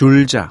줄자.